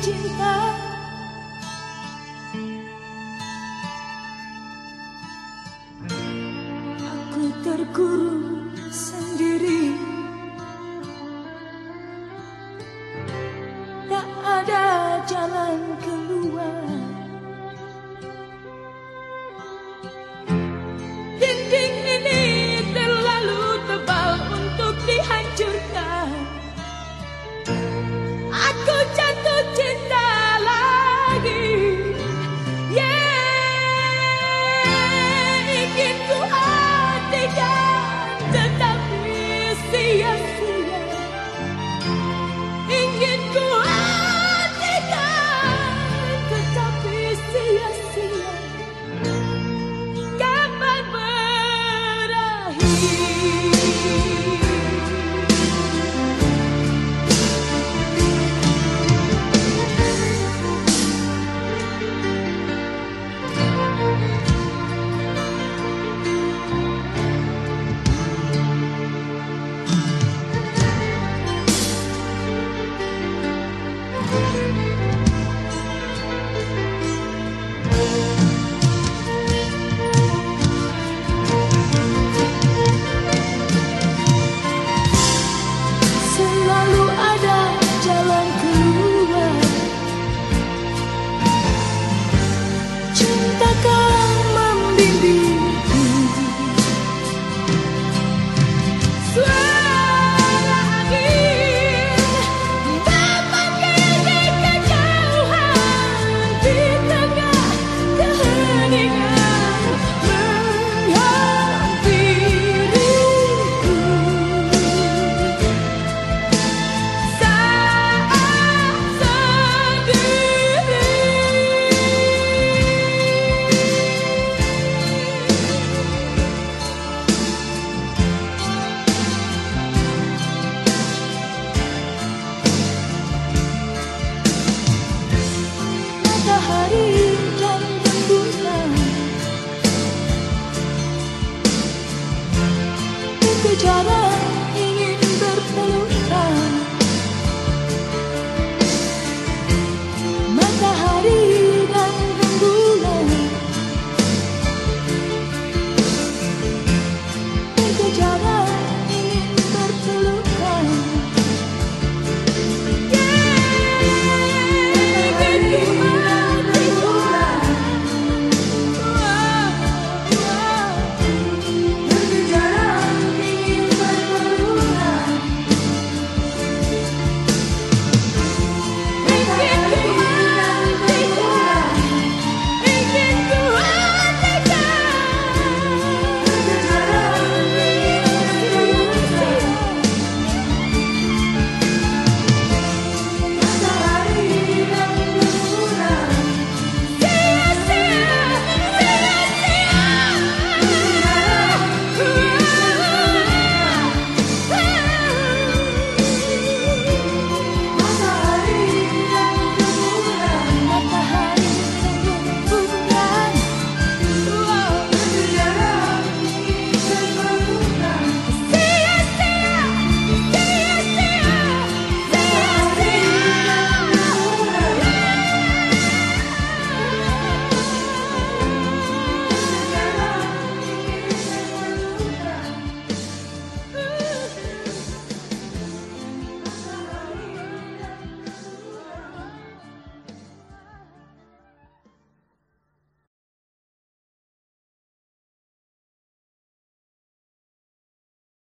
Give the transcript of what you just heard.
简单 din din